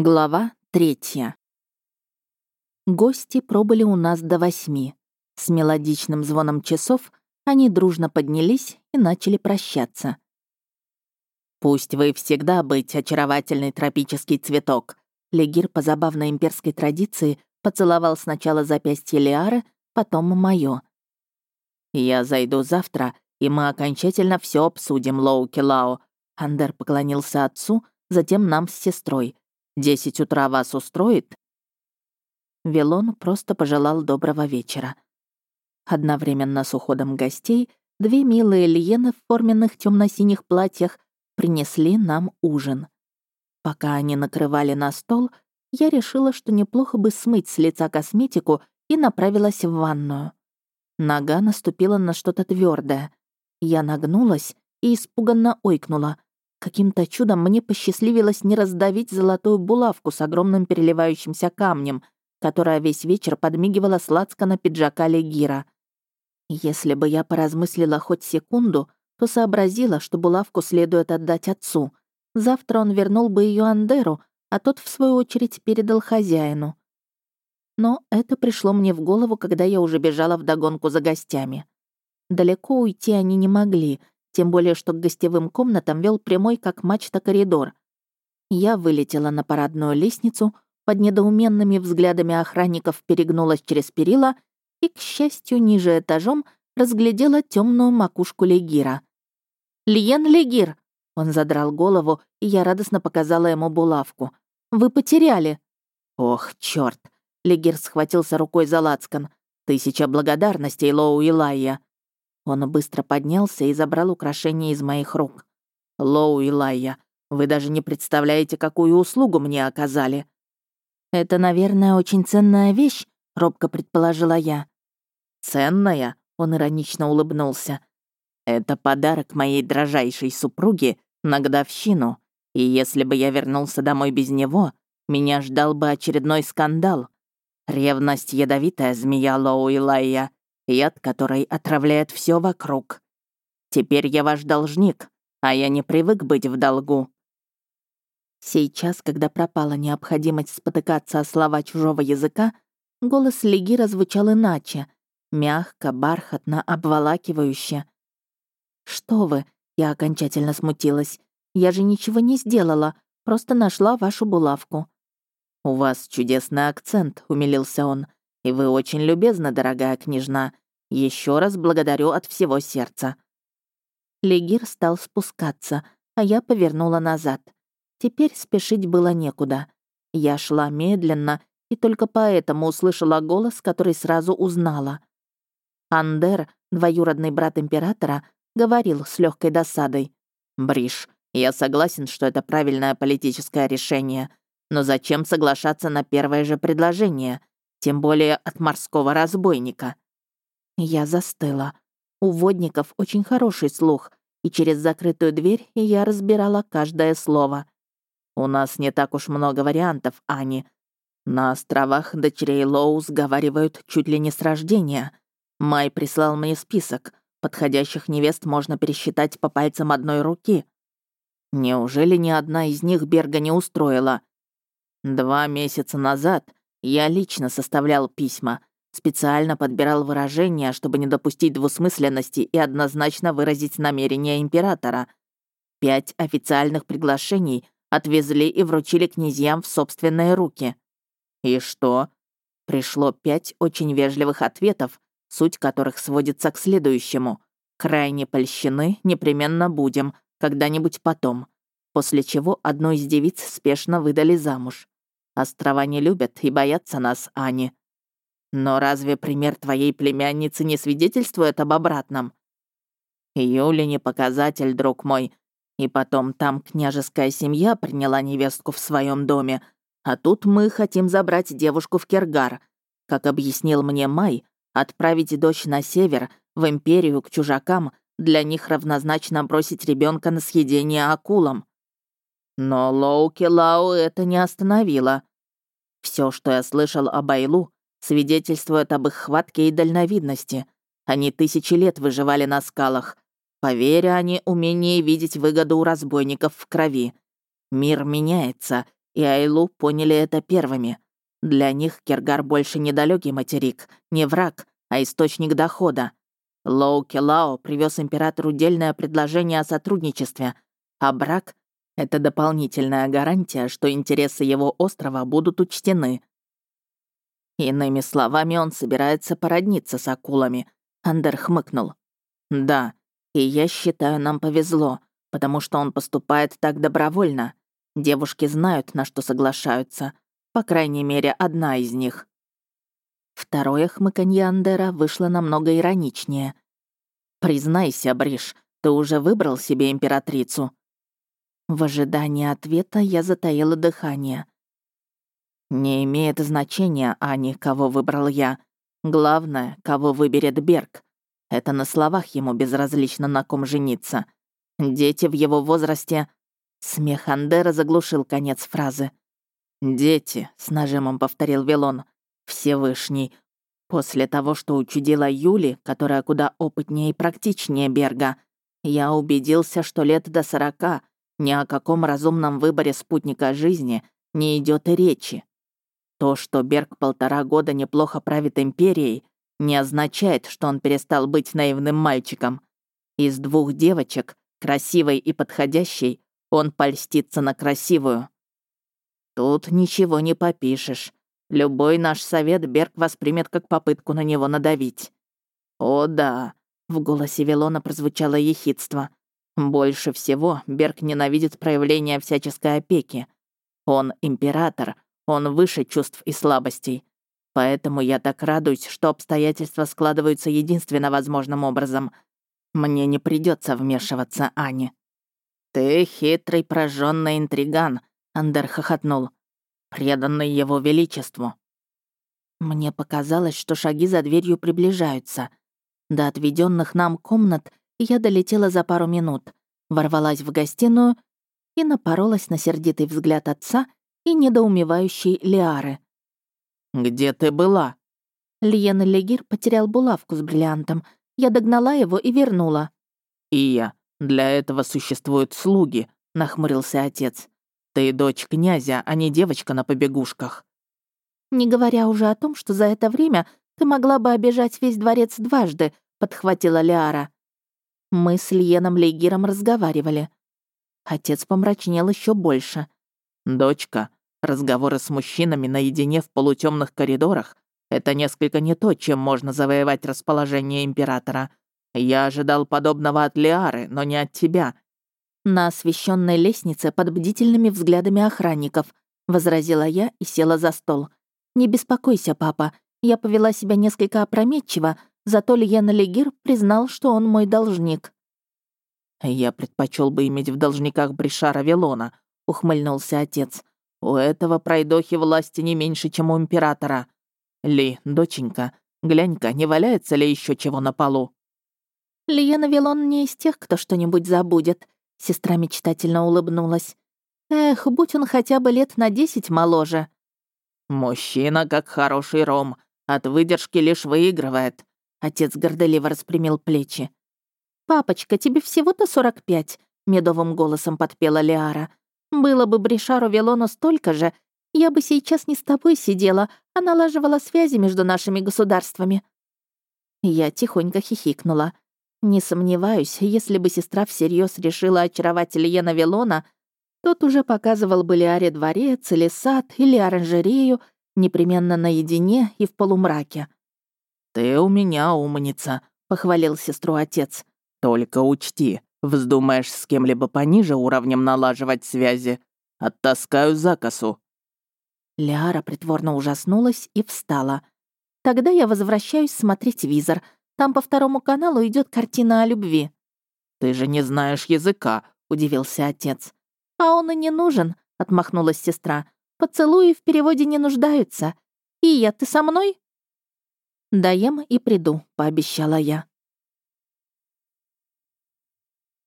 Глава третья. Гости пробыли у нас до восьми. С мелодичным звоном часов они дружно поднялись и начали прощаться. «Пусть вы всегда быть очаровательный тропический цветок», Легир по забавной имперской традиции поцеловал сначала запястье Лиары, потом моё. «Я зайду завтра, и мы окончательно все обсудим, Лоуки Лао», Андер поклонился отцу, затем нам с сестрой — Десять утра вас устроит?» Вилон просто пожелал доброго вечера. Одновременно с уходом гостей две милые лиены в форменных темно синих платьях принесли нам ужин. Пока они накрывали на стол, я решила, что неплохо бы смыть с лица косметику и направилась в ванную. Нога наступила на что-то твердое. Я нагнулась и испуганно ойкнула. Каким-то чудом мне посчастливилось не раздавить золотую булавку с огромным переливающимся камнем, которая весь вечер подмигивала сладко на пиджака Легира. Если бы я поразмыслила хоть секунду, то сообразила, что булавку следует отдать отцу. Завтра он вернул бы ее Андеру, а тот, в свою очередь, передал хозяину. Но это пришло мне в голову, когда я уже бежала вдогонку за гостями. Далеко уйти они не могли, тем более что к гостевым комнатам вел прямой, как мачта, коридор. Я вылетела на парадную лестницу, под недоуменными взглядами охранников перегнулась через перила и, к счастью, ниже этажом разглядела темную макушку Легира. «Лиен Легир!» Он задрал голову, и я радостно показала ему булавку. «Вы потеряли!» «Ох, черт! Легир схватился рукой за лацкан. «Тысяча благодарностей, Лоу Илайя!» Он быстро поднялся и забрал украшение из моих рук. «Лоу и Лайя, вы даже не представляете, какую услугу мне оказали». «Это, наверное, очень ценная вещь», — робко предположила я. «Ценная?» — он иронично улыбнулся. «Это подарок моей дрожайшей супруге на годовщину, и если бы я вернулся домой без него, меня ждал бы очередной скандал. Ревность — ядовитая змея Лоу и Лайя яд которой отравляет все вокруг. Теперь я ваш должник, а я не привык быть в долгу». Сейчас, когда пропала необходимость спотыкаться о слова чужого языка, голос Легира звучал иначе, мягко, бархатно, обволакивающе. «Что вы?» — я окончательно смутилась. «Я же ничего не сделала, просто нашла вашу булавку». «У вас чудесный акцент», — умилился он. И вы очень любезны, дорогая княжна. Еще раз благодарю от всего сердца». Легир стал спускаться, а я повернула назад. Теперь спешить было некуда. Я шла медленно и только поэтому услышала голос, который сразу узнала. Андер, двоюродный брат императора, говорил с легкой досадой. «Бриш, я согласен, что это правильное политическое решение. Но зачем соглашаться на первое же предложение? Тем более от морского разбойника. Я застыла. У водников очень хороший слух, и через закрытую дверь я разбирала каждое слово. У нас не так уж много вариантов, Ани. На островах дочерей Лоу сговаривают чуть ли не с рождения. Май прислал мне список. Подходящих невест можно пересчитать по пальцам одной руки. Неужели ни одна из них Берга не устроила? Два месяца назад я лично составлял письма, специально подбирал выражения, чтобы не допустить двусмысленности и однозначно выразить намерения императора. Пять официальных приглашений отвезли и вручили князьям в собственные руки. И что? Пришло пять очень вежливых ответов, суть которых сводится к следующему. Крайне польщены, непременно будем, когда-нибудь потом. После чего одну из девиц спешно выдали замуж. Острова не любят и боятся нас, Ани. Но разве пример твоей племянницы не свидетельствует об обратном? Юли не показатель, друг мой. И потом там княжеская семья приняла невестку в своем доме, а тут мы хотим забрать девушку в Кергар. Как объяснил мне Май, отправить дочь на север, в империю, к чужакам, для них равнозначно бросить ребенка на съедение акулам. Но Лоуки Лау это не остановило. Все, что я слышал о Байлу, свидетельствует об их хватке и дальновидности. Они тысячи лет выживали на скалах. Поверь, они умение видеть выгоду у разбойников в крови. Мир меняется, и Айлу поняли это первыми. Для них Кергар больше недалекий материк, не враг, а источник дохода. Лоу Келао привез императору дельное предложение о сотрудничестве, а брак — это дополнительная гарантия, что интересы его острова будут учтены. Иными словами, он собирается породниться с акулами. Андер хмыкнул. «Да, и я считаю, нам повезло, потому что он поступает так добровольно. Девушки знают, на что соглашаются. По крайней мере, одна из них. Второе хмыканье Андера вышло намного ироничнее. «Признайся, Бриш, ты уже выбрал себе императрицу?» В ожидании ответа я затаила дыхание. «Не имеет значения, Ани, кого выбрал я. Главное, кого выберет Берг. Это на словах ему безразлично, на ком жениться. Дети в его возрасте...» Смех Андера заглушил конец фразы. «Дети», — с нажимом повторил Вилон, — «Всевышний». После того, что учудила Юли, которая куда опытнее и практичнее Берга, я убедился, что лет до сорока ни о каком разумном выборе спутника жизни не идет и речи. То, что Берг полтора года неплохо правит империей, не означает, что он перестал быть наивным мальчиком. Из двух девочек, красивой и подходящей, он польстится на красивую. Тут ничего не попишешь. Любой наш совет Берг воспримет как попытку на него надавить. О да, в голосе Вилона прозвучало ехидство. Больше всего Берг ненавидит проявление всяческой опеки. Он император, он выше чувств и слабостей. Поэтому я так радуюсь, что обстоятельства складываются единственно возможным образом. Мне не придется вмешиваться, Ани. Ты хитрый прожженный интриган, Андер хохотнул. «Преданный его величеству». Мне показалось, что шаги за дверью приближаются. До отведенных нам комнат я долетела за пару минут, ворвалась в гостиную и напоролась на сердитый взгляд отца и недоумевающей Лиары. «Где ты была?» Лиен Легир потерял булавку с бриллиантом. Я догнала его и вернула. «И я. Для этого существуют слуги», — нахмурился отец. Ты дочь князя, а не девочка на побегушках. Не говоря уже о том, что за это время ты могла бы обижать весь дворец дважды, подхватила Лиара. Мы с Льеном Лейгиром разговаривали. Отец помрачнел еще больше. «Дочка, разговоры с мужчинами наедине в полутемных коридорах — это несколько не то, чем можно завоевать расположение императора. Я ожидал подобного от Лиары, но не от тебя. «На освещенной лестнице под бдительными взглядами охранников», — возразила я и села за стол. «Не беспокойся, папа. Я повела себя несколько опрометчиво, зато Льена Легир признал, что он мой должник». «Я предпочел бы иметь в должниках Бришара Велона», — ухмыльнулся отец. «У этого пройдохи власти не меньше, чем у императора. Ли, доченька, глянь-ка, не валяется ли еще чего на полу?» Лиена Велон не из тех, кто что-нибудь забудет», Сестра мечтательно улыбнулась. Эх, будь он хотя бы лет на десять моложе. «Мужчина, как хороший ром, от выдержки лишь выигрывает», — отец горделиво распрямил плечи. «Папочка, тебе всего-то сорок пять», — медовым голосом подпела Лиара. «Было бы Бришару Велону столько же, я бы сейчас не с тобой сидела, а налаживала связи между нашими государствами». Я тихонько хихикнула. Не сомневаюсь, если бы сестра всерьез решила очаровать Ильена Вилона, тот уже показывал бы Лиаре дворец или сад, или оранжерею, непременно наедине и в полумраке. «Ты у меня умница», — похвалил сестру отец. «Только учти, вздумаешь с кем-либо пониже уровнем налаживать связи, оттаскаю за косу». Лиара притворно ужаснулась и встала. «Тогда я возвращаюсь смотреть визор», там по второму каналу идет картина о любви». «Ты же не знаешь языка», — удивился отец. «А он и не нужен», — отмахнулась сестра. «Поцелуи в переводе не нуждаются. Ия, ты со мной?» «Доем и приду», — пообещала я.